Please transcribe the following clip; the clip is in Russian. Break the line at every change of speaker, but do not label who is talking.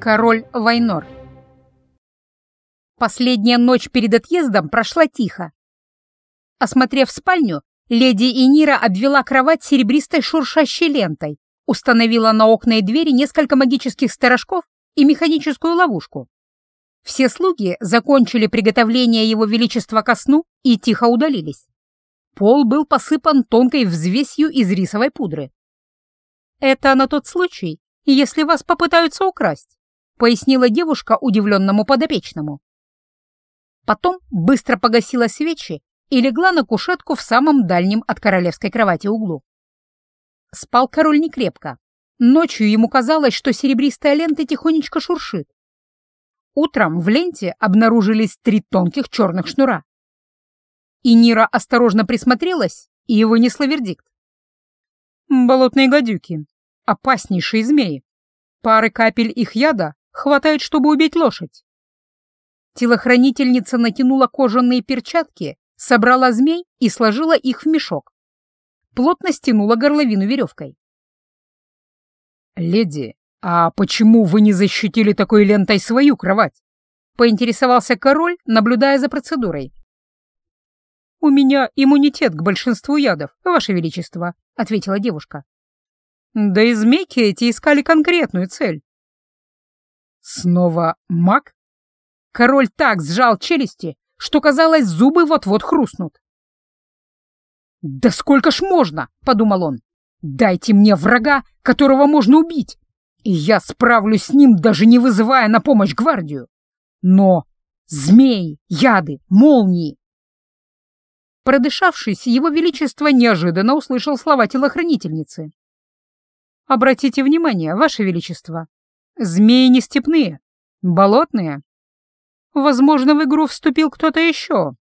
Король Вайнор. Последняя ночь перед отъездом прошла тихо. Осмотрев спальню, леди Инира обвела кровать серебристой шуршащей лентой, установила на окна и двери несколько магических сторожков и механическую ловушку. Все слуги закончили приготовление его величества ко сну и тихо удалились. Пол был посыпан тонкой взвесью из рисовой пудры. Это на тот случай, если вас попытаются украсть пояснила девушка удивленному подопечному. Потом быстро погасила свечи и легла на кушетку в самом дальнем от королевской кровати углу. Спал король не крепко. Ночью ему казалось, что серебристая лента тихонечко шуршит. Утром в ленте обнаружились три тонких черных шнура. И Нира осторожно присмотрелась и вынесла вердикт. Болотные гадюки. Опаснейшие змеи. Пары капель их яда Хватает, чтобы убить лошадь. Телохранительница натянула кожаные перчатки, собрала змей и сложила их в мешок. Плотно стянула горловину веревкой. «Леди, а почему вы не защитили такой лентой свою кровать?» — поинтересовался король, наблюдая за процедурой. «У меня иммунитет к большинству ядов, Ваше Величество», — ответила девушка. «Да и змейки эти искали конкретную цель. Снова маг? Король так сжал челюсти, что, казалось, зубы вот-вот хрустнут. «Да сколько ж можно?» — подумал он. «Дайте мне врага, которого можно убить, и я справлюсь с ним, даже не вызывая на помощь гвардию. Но змеи, яды, молнии...» Продышавшись, его величество неожиданно услышал слова телохранительницы. «Обратите внимание, ваше величество, Змеи не степные, болотные. Возможно, в игру вступил кто-то еще,